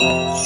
Música